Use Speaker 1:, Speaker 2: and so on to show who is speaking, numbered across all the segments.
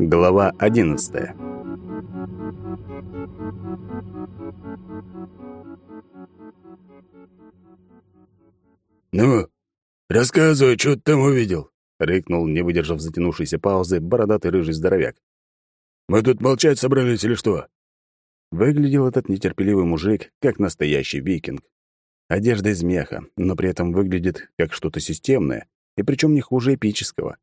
Speaker 1: Глава одиннадцатая.
Speaker 2: «Ну, рассказывай, что ты там увидел?» — рыкнул, не выдержав затянувшейся паузы, бородатый рыжий здоровяк. «Мы тут молчать собрались или что?» Выглядел этот нетерпеливый мужик, как настоящий викинг. Одежда из меха, но при этом выглядит как что-то системное, и причем не хуже эпического.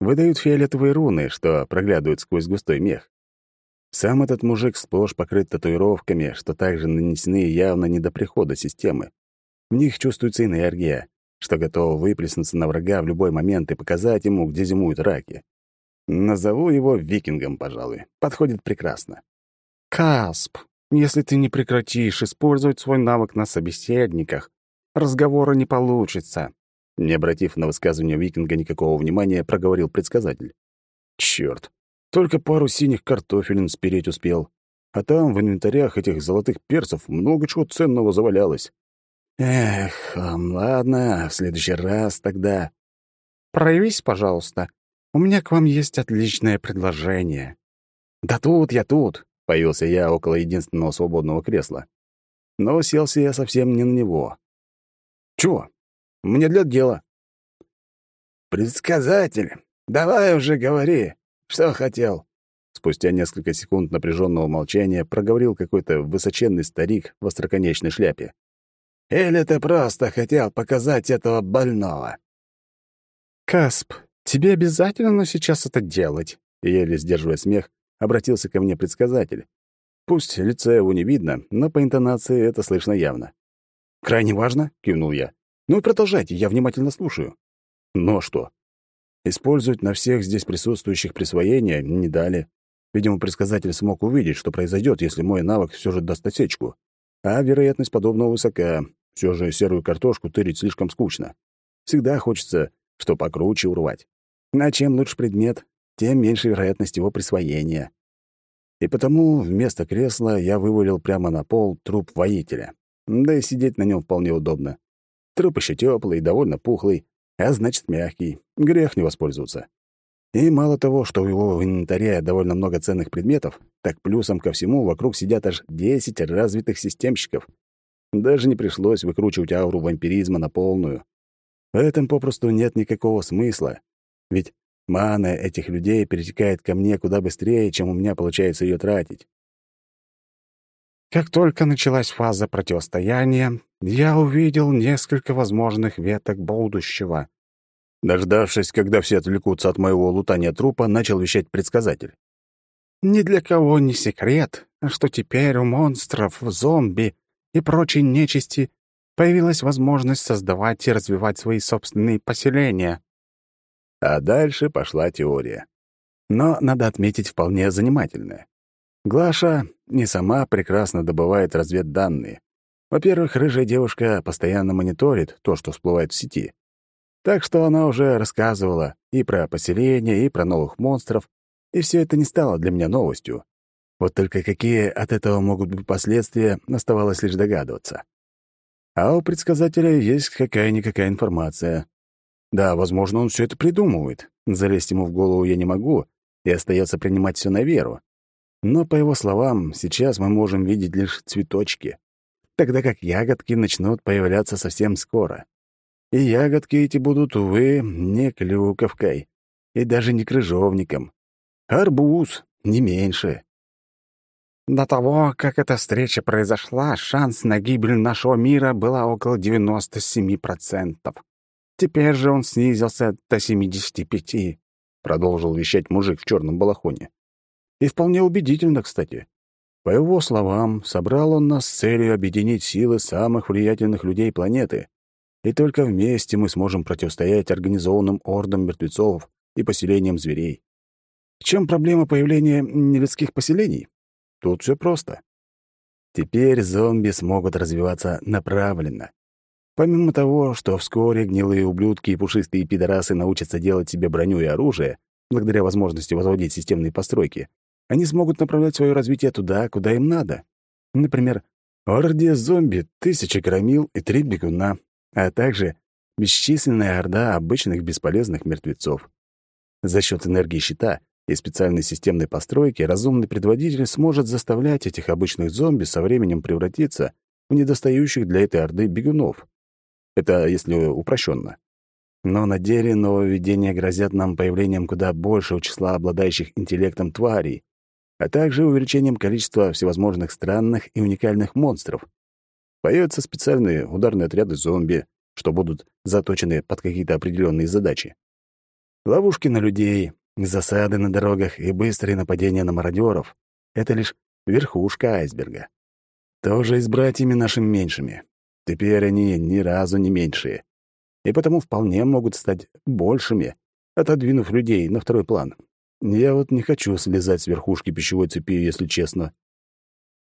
Speaker 2: Выдают фиолетовые руны, что проглядывают сквозь густой мех. Сам этот мужик сплошь покрыт татуировками, что также нанесены явно не до прихода системы. В них чувствуется энергия, что готова выплеснуться на врага в любой момент и показать ему, где зимуют раки. Назову его викингом, пожалуй. Подходит прекрасно.
Speaker 3: «Касп, если ты не прекратишь использовать свой навык на собеседниках, разговора не получится»,
Speaker 1: не обратив на высказывание викинга никакого внимания, проговорил предсказатель. Черт, только пару синих картофелин спереть успел. А там в инвентарях этих золотых перцев много чего ценного завалялось. Эх, ладно, в следующий раз тогда.
Speaker 3: Проявись, пожалуйста. У меня к вам есть отличное предложение.
Speaker 1: Да тут я тут, появился я около единственного свободного кресла. Но селся я совсем не на него. Чего? Мне для дела.
Speaker 2: Предсказатель, давай уже говори, что хотел.
Speaker 1: Спустя несколько секунд напряженного молчания проговорил какой-то высоченный старик в остроконечной шляпе.
Speaker 2: Или ты просто хотел показать этого больного?»
Speaker 3: «Касп, тебе обязательно сейчас это делать?»
Speaker 1: Еле сдерживая смех, обратился ко мне предсказатель. Пусть лица его не видно, но по интонации это слышно явно. «Крайне важно», — кивнул я. «Ну и продолжайте, я внимательно слушаю». «Но что?» Использовать на всех здесь присутствующих присвоения не дали. Видимо, предсказатель смог увидеть, что произойдет, если мой навык все же даст осечку. А вероятность подобного высока. Все же серую картошку тырить слишком скучно. Всегда хочется что покруче урвать. А чем лучше предмет, тем меньше вероятность его присвоения. И потому вместо кресла я вывалил прямо на пол труп воителя. Да и сидеть на нем вполне удобно. Труп еще теплый, довольно пухлый, а значит мягкий. Грех не воспользоваться. И мало того, что у его в инвентаре довольно много ценных предметов, так плюсом ко всему вокруг сидят аж 10 развитых системщиков. Даже не пришлось выкручивать ауру вампиризма на полную. В этом попросту нет никакого смысла. Ведь мана этих людей перетекает ко мне куда быстрее, чем у меня получается ее тратить.
Speaker 3: Как только началась фаза противостояния, я увидел несколько возможных веток будущего.
Speaker 1: Дождавшись, когда все отвлекутся от моего лутания трупа, начал вещать предсказатель.
Speaker 3: Ни для кого не секрет, что теперь у монстров, зомби и прочей нечисти появилась возможность создавать и развивать свои собственные поселения.
Speaker 1: А дальше пошла теория. Но, надо отметить, вполне занимательная. Глаша не сама прекрасно добывает разведданные. Во-первых, рыжая девушка постоянно мониторит то, что всплывает в сети. Так что она уже рассказывала и про поселение, и про новых монстров, и все это не стало для меня новостью. Вот только какие от этого могут быть последствия, оставалось лишь догадываться. А у предсказателя есть какая-никакая информация. Да, возможно, он все это придумывает. Залезть ему в голову я не могу, и остается принимать все на веру. Но, по его словам, сейчас мы можем видеть лишь цветочки, тогда как ягодки начнут появляться совсем скоро. И ягодки эти будут, увы, не клюковкой и даже не крыжовником. Арбуз, не меньше.
Speaker 3: До того, как эта встреча произошла, шанс на гибель нашего мира была около 97%. Теперь же он снизился до 75%, продолжил вещать мужик в черном балахоне. И вполне убедительно, кстати. По его словам, собрал он нас с целью объединить силы самых влиятельных людей планеты, и только вместе мы сможем противостоять организованным ордам мертвецов и поселениям зверей. В чем проблема появления нелюдских поселений? Тут все просто. Теперь зомби смогут развиваться направленно. Помимо того, что вскоре гнилые ублюдки и пушистые пидорасы научатся делать себе броню и оружие, благодаря возможности возводить системные постройки, они смогут направлять свое развитие туда, куда им надо. Например, в орде зомби тысячи громил и три бегуна, а также бесчисленная орда обычных бесполезных мертвецов.
Speaker 1: За счет энергии щита и специальной системной постройки разумный предводитель сможет заставлять этих обычных зомби со временем превратиться в недостающих для этой орды бегунов. Это если упрощенно. Но на деле нововведения грозят нам появлением куда большего числа обладающих интеллектом тварей, а также увеличением количества всевозможных странных и уникальных монстров. Появятся специальные ударные отряды зомби, что будут заточены под какие-то определенные задачи. Ловушки на людей, засады на дорогах и быстрые нападения на мародеров — это лишь верхушка айсберга. Тоже и с братьями нашими меньшими. Теперь они ни разу не меньшие. И потому вполне могут стать большими, отодвинув людей на второй план. Я вот не хочу слезать с верхушки пищевой цепи, если честно.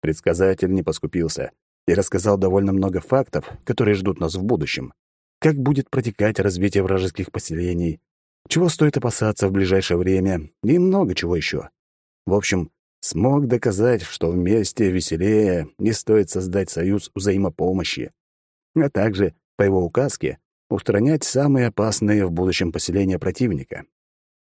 Speaker 1: Предсказатель не поскупился и рассказал довольно много фактов, которые ждут нас в будущем. Как будет протекать развитие вражеских поселений, чего стоит опасаться в ближайшее время и много чего еще. В общем, смог доказать, что вместе веселее не стоит создать союз взаимопомощи, а также, по его указке, устранять самые опасные в будущем поселения противника.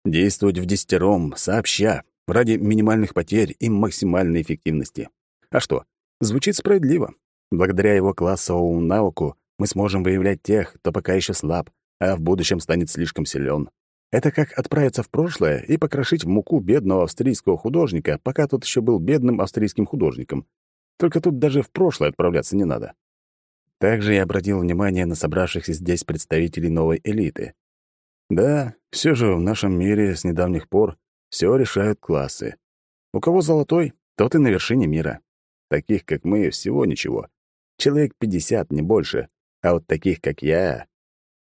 Speaker 1: Действовать в десятером, сообща, ради минимальных потерь и максимальной эффективности. А что, звучит справедливо. Благодаря его классовому навыку мы сможем выявлять тех, кто пока еще слаб, а в будущем станет слишком силен. Это как отправиться в прошлое и покрошить в муку бедного австрийского художника, пока тот еще был бедным австрийским художником. Только тут даже в прошлое отправляться не надо. Также я обратил внимание на собравшихся здесь представителей новой элиты. Да, все же в нашем мире с недавних пор все решают классы. У кого золотой, тот и на вершине мира. Таких, как мы, всего ничего. Человек 50, не больше. А вот таких, как я...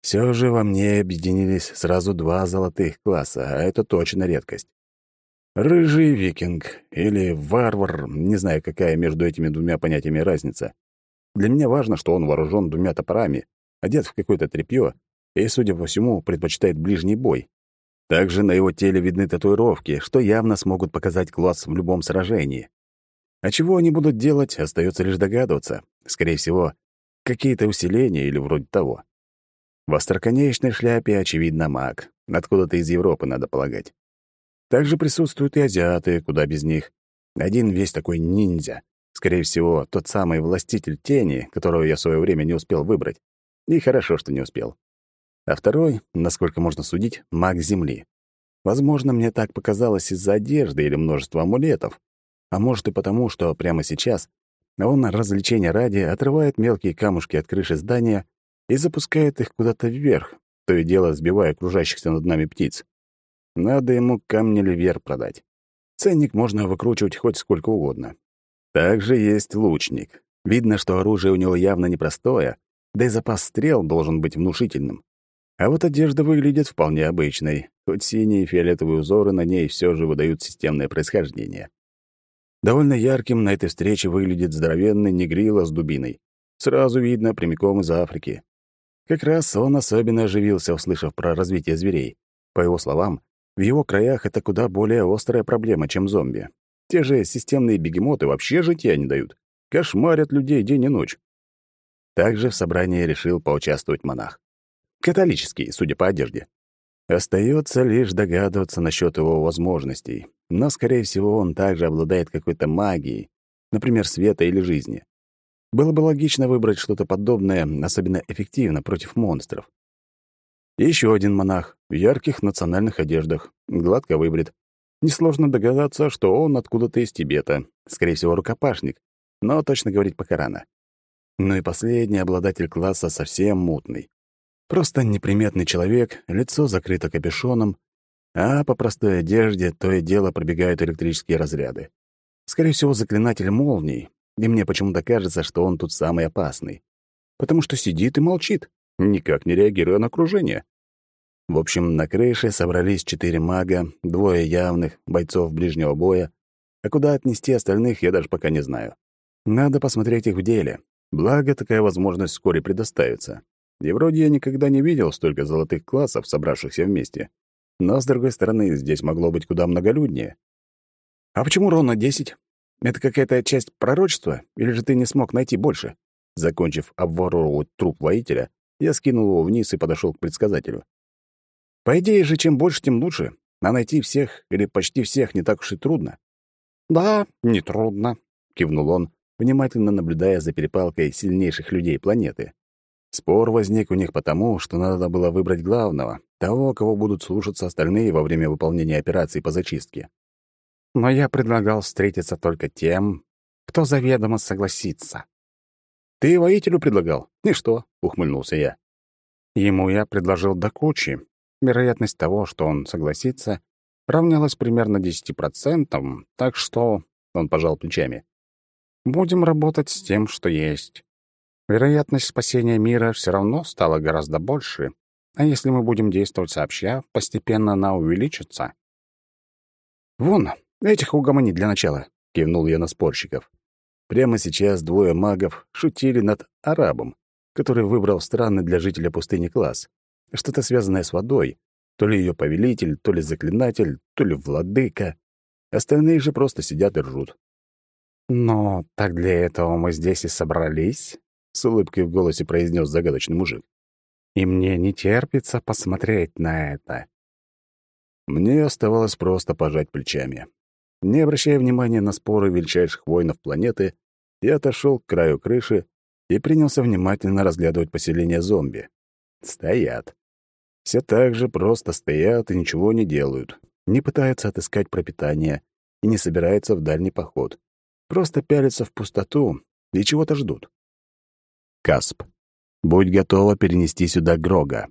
Speaker 1: Все же во мне объединились сразу два золотых класса, а это точно редкость. Рыжий викинг или варвар, не знаю, какая между этими двумя понятиями разница. Для меня важно, что он вооружен двумя топорами, одет в какое-то тряпье и, судя по всему, предпочитает ближний бой. Также на его теле видны татуировки, что явно смогут показать класс в любом сражении. А чего они будут делать, остается лишь догадываться. Скорее всего, какие-то усиления или вроде того. В остроконечной шляпе, очевидно, маг. Откуда-то из Европы, надо полагать. Также присутствуют и азиаты, куда без них. Один весь такой ниндзя. Скорее всего, тот самый властитель тени, которого я в свое время не успел выбрать. И хорошо, что не успел а второй, насколько можно судить, маг Земли. Возможно, мне так показалось из-за одежды или множества амулетов, а может и потому, что прямо сейчас он развлечения ради отрывает мелкие камушки от крыши здания и запускает их куда-то вверх, то и дело сбивая окружающихся над нами птиц. Надо ему камни ливер продать. Ценник можно выкручивать хоть сколько угодно. Также есть лучник. Видно, что оружие у него явно непростое, да и запас стрел должен быть внушительным. А вот одежда выглядит вполне обычной, хоть синие и фиолетовые узоры на ней все же выдают системное происхождение. Довольно ярким на этой встрече выглядит здоровенный негрила с дубиной. Сразу видно, прямиком из Африки. Как раз он особенно оживился, услышав про развитие зверей. По его словам, в его краях это куда более острая проблема, чем зомби. Те же системные бегемоты вообще житья не дают. Кошмарят людей день и ночь. Также в собрании решил поучаствовать монах. Католический, судя по одежде. Остается лишь догадываться насчет его возможностей, но, скорее всего, он также обладает какой-то магией, например, света или жизни. Было бы логично выбрать что-то подобное, особенно эффективно против монстров. Еще один монах в ярких национальных одеждах, гладко выбрит. Несложно догадаться, что он откуда-то из Тибета, скорее всего, рукопашник, но точно говорить пока рано. Ну и последний обладатель класса совсем мутный. Просто неприметный человек, лицо закрыто капюшоном, а по простой одежде то и дело пробегают электрические разряды. Скорее всего, заклинатель молний, и мне почему-то кажется, что он тут самый опасный. Потому что сидит и молчит, никак не реагируя на окружение. В общем, на крыше собрались четыре мага, двое явных, бойцов ближнего боя, а куда отнести остальных, я даже пока не знаю. Надо посмотреть их в деле. Благо, такая возможность вскоре предоставится. И вроде я никогда не видел столько золотых классов, собравшихся вместе. Но, с другой стороны, здесь могло быть куда многолюднее. «А почему ровно десять? Это какая-то часть пророчества? Или же ты не смог найти больше?» Закончив обворовывать труп воителя, я скинул его вниз и подошел к предсказателю. По идее же, чем больше, тем лучше. А найти всех или почти всех не так уж и трудно.
Speaker 3: «Да, нетрудно», — кивнул он,
Speaker 1: внимательно наблюдая за перепалкой сильнейших людей планеты. Спор возник у них потому, что надо было выбрать главного, того, кого будут слушаться остальные во время выполнения операции по зачистке.
Speaker 3: Но я предлагал встретиться только тем, кто заведомо согласится.
Speaker 1: «Ты воителю предлагал? И что?» — ухмыльнулся я.
Speaker 3: Ему я предложил до кучи. Вероятность того, что он согласится, равнялась примерно 10%, так что... Он пожал плечами. Будем работать с тем, что есть. Вероятность спасения мира все равно стала гораздо больше, а если мы будем действовать сообща, постепенно она увеличится.
Speaker 1: «Вон, этих угомонить для начала», — кивнул я на спорщиков. Прямо сейчас двое магов шутили над арабом, который выбрал странный для жителя пустыни класс. Что-то связанное с водой. То ли ее повелитель, то ли заклинатель, то ли владыка. Остальные же просто сидят и ржут.
Speaker 3: «Но так для этого мы здесь и собрались», — с улыбкой в голосе произнес загадочный мужик. «И мне не терпится посмотреть на это».
Speaker 1: Мне оставалось просто пожать плечами. Не обращая внимания на споры величайших воинов планеты, я отошел к краю крыши и принялся внимательно разглядывать поселение зомби. Стоят. Все так же просто стоят и ничего не делают. Не пытаются отыскать пропитание и не собираются в дальний поход. Просто пялятся в пустоту и чего-то ждут. Касп. Будь готова перенести сюда Грога.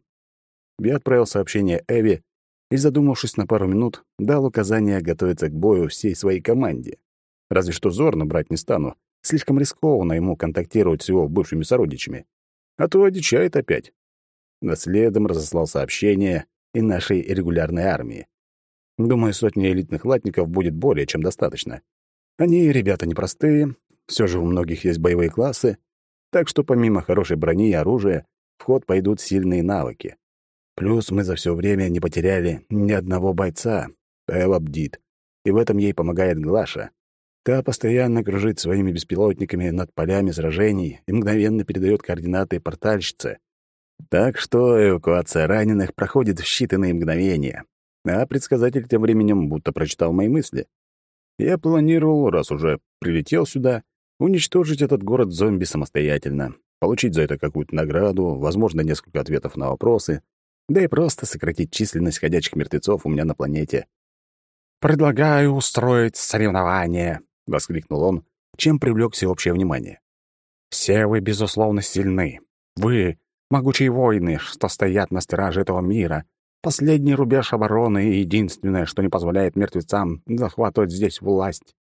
Speaker 1: Я отправил сообщение Эви и, задумавшись на пару минут, дал указание готовиться к бою всей своей команде. Разве что Зорна брать не стану. Слишком рискованно ему контактировать с его бывшими сородичами. А то одичает опять. Наследом разослал сообщение и нашей регулярной армии. Думаю, сотни элитных латников будет более чем достаточно. Они ребята непростые, все же у многих есть боевые классы, так что помимо хорошей брони и оружия в ход пойдут сильные навыки. Плюс мы за все время не потеряли ни одного бойца. Элла бдит. И в этом ей помогает Глаша. Та постоянно кружит своими беспилотниками над полями сражений и мгновенно передает координаты портальщице. Так что эвакуация раненых проходит в считанные мгновения. А предсказатель тем временем будто прочитал мои мысли. Я планировал, раз уже прилетел сюда, уничтожить этот город зомби самостоятельно, получить за это какую-то награду, возможно, несколько ответов на вопросы, да и просто сократить численность ходячих мертвецов у меня на планете.
Speaker 3: «Предлагаю устроить соревнование», — воскликнул он, чем привлек всеобщее внимание. «Все вы, безусловно, сильны. Вы — могучие воины, что стоят на страже этого мира, последний рубеж обороны и единственное, что не позволяет мертвецам захватывать здесь власть».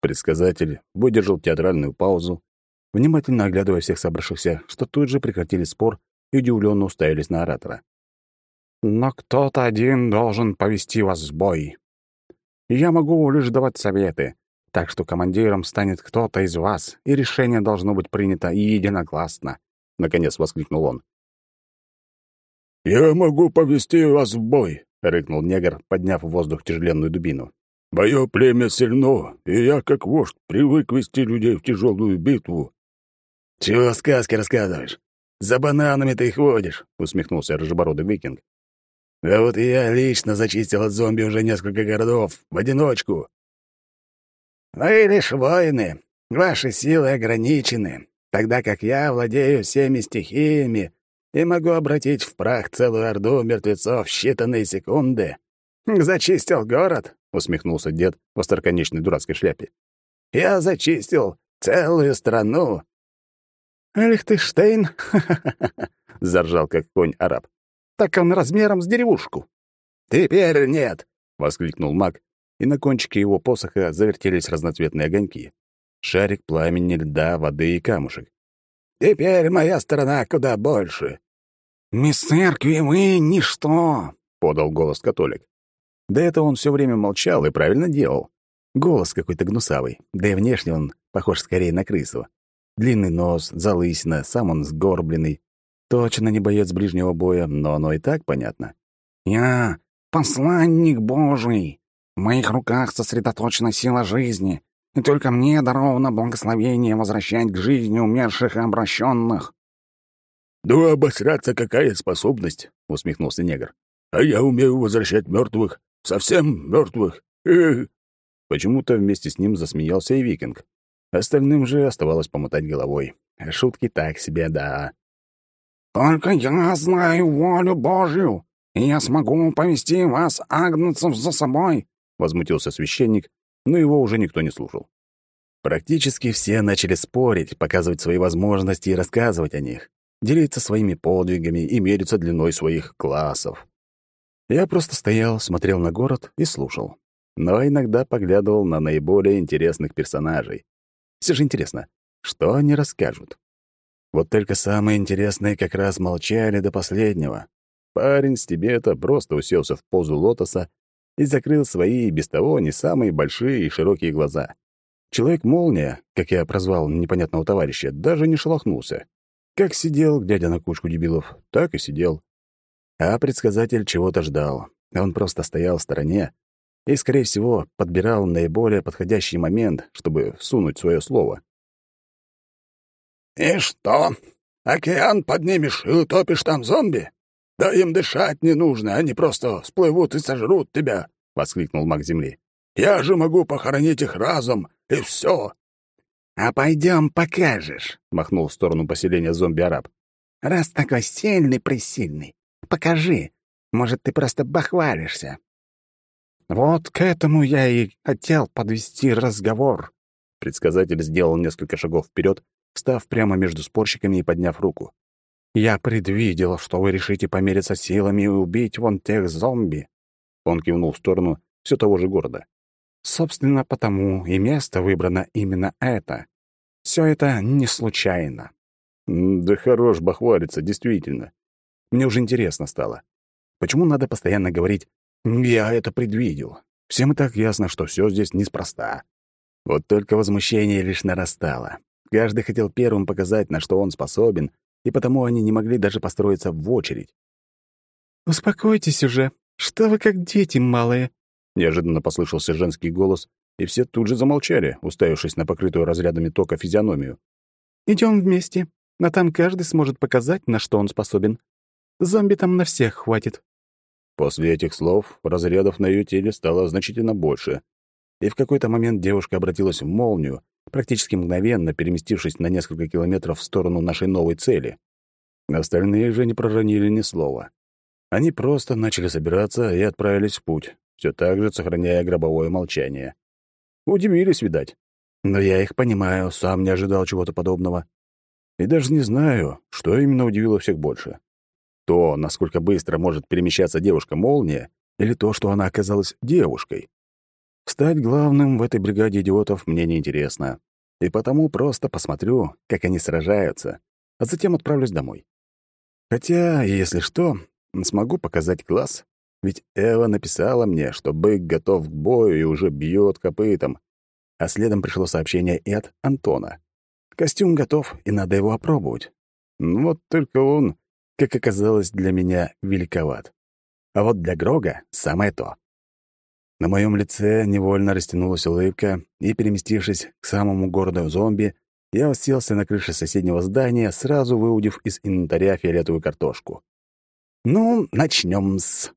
Speaker 1: Предсказатель выдержал театральную паузу, внимательно оглядывая всех собравшихся, что тут же прекратили спор и удивленно уставились на оратора.
Speaker 3: Но кто-то один должен повести вас в бой. Я могу лишь давать советы, так что командиром станет кто-то из вас, и решение должно быть принято единогласно», — наконец воскликнул он.
Speaker 2: «Я могу повести вас в бой», — рыкнул негр, подняв в воздух тяжеленную дубину. «Мое племя сильно, и я, как вождь, привык вести людей в тяжелую битву».
Speaker 1: «Чего сказки рассказываешь? За бананами ты их водишь», — усмехнулся рыжебородый викинг. А вот я лично зачистил от зомби уже несколько городов, в одиночку. Вы лишь воины, ваши силы ограничены, тогда как я владею всеми стихиями и могу обратить в прах целую орду мертвецов в считанные секунды. «Зачистил город?» — усмехнулся дед в остроконечной дурацкой шляпе. «Я зачистил целую страну».
Speaker 3: «Лихтенштейн?»
Speaker 1: — заржал, как конь араб
Speaker 3: так он размером с деревушку.
Speaker 1: «Теперь нет!» — воскликнул маг, и на кончике его посоха завертелись разноцветные огоньки. Шарик пламени, льда, воды и камушек. «Теперь моя сторона куда больше!»
Speaker 3: «Мисс церкви мы — ничто!» — подал голос католик.
Speaker 1: До этого он все время молчал и правильно делал. Голос какой-то гнусавый, да и внешне он похож скорее на крысу. Длинный нос, залысина, сам он сгорбленный, Точно не боец ближнего боя, но оно и так понятно.
Speaker 3: «Я — посланник Божий. В моих руках сосредоточена сила жизни, и только мне даровано благословение возвращать к жизни умерших и обращенных».
Speaker 2: «Да обосраться какая способность!» — усмехнулся негр. а я умею возвращать мертвых, совсем мертвых.
Speaker 1: Почему-то вместе с ним засмеялся и викинг. Остальным же оставалось помотать головой. Шутки так себе, да.
Speaker 3: «Только я знаю волю Божью, и я смогу повести вас, агнцев, за собой», — возмутился священник, но его уже никто не слушал.
Speaker 1: Практически все начали спорить, показывать свои возможности и рассказывать о них, делиться своими подвигами и мериться длиной своих классов. Я просто стоял, смотрел на город и слушал. Но иногда поглядывал на наиболее интересных персонажей. Все же интересно, что они расскажут? Вот только самые интересные как раз молчали до последнего. Парень с Тибета просто уселся в позу лотоса и закрыл свои, без того, не самые большие и широкие глаза. Человек-молния, как я прозвал непонятного товарища, даже не шелохнулся. Как сидел, глядя на кучку дебилов, так и сидел. А предсказатель чего-то ждал. Он просто стоял в стороне и, скорее всего, подбирал наиболее подходящий момент, чтобы всунуть свое слово.
Speaker 2: «И что? Океан поднимешь и утопишь там зомби? Да им дышать не нужно, они просто всплывут и сожрут тебя!» — воскликнул маг Земли. «Я же могу похоронить их разом, и все.
Speaker 3: «А пойдем покажешь», — махнул в сторону поселения зомби-араб. «Раз такой сильный-пресильный, покажи. Может, ты просто бахвалишься». «Вот к этому я и хотел подвести разговор».
Speaker 1: Предсказатель сделал несколько шагов вперед, встав прямо между спорщиками и подняв руку. «Я предвидел, что вы решите помериться силами и убить вон тех зомби». Он кивнул в сторону все того же города. Собственно, потому и место выбрано именно это. Все это не случайно. Да хорош бахвалиться, действительно. Мне уже интересно стало. Почему надо постоянно говорить «я это предвидел»? Всем и так ясно, что все здесь неспроста. Вот только возмущение лишь нарастало. Каждый хотел первым показать, на что он способен, и потому они не могли даже построиться в очередь.
Speaker 4: «Успокойтесь уже. Что вы как дети малые?»
Speaker 1: Неожиданно послышался женский голос, и все тут же замолчали, уставившись на покрытую разрядами тока физиономию.
Speaker 4: Идем вместе, а там каждый сможет показать, на что он способен. Зомби там на всех хватит».
Speaker 1: После этих слов разрядов на ее теле стало значительно больше, и в какой-то момент девушка обратилась в молнию, практически мгновенно переместившись на несколько километров в сторону нашей новой цели. Остальные же не проронили ни слова. Они просто начали собираться и отправились в путь, все так же сохраняя гробовое молчание. Удивились, видать. Но я их понимаю, сам не ожидал чего-то подобного. И даже не знаю, что именно удивило всех больше. То, насколько быстро может перемещаться девушка-молния, или то, что она оказалась девушкой. Стать главным в этой бригаде идиотов мне не интересно, и потому просто посмотрю, как они сражаются, а затем отправлюсь домой. Хотя, если что, смогу показать класс ведь Эва написала мне, что бык готов к бою и уже бьет копытом. А следом пришло сообщение и от Антона. Костюм готов, и надо его опробовать. Вот только он, как оказалось, для меня великоват. А вот для Грога самое то. На моем лице невольно растянулась улыбка, и, переместившись к самому городу зомби, я уселся на крыше соседнего здания, сразу выудив из инвентаря фиолетовую картошку. «Ну, начнем с...»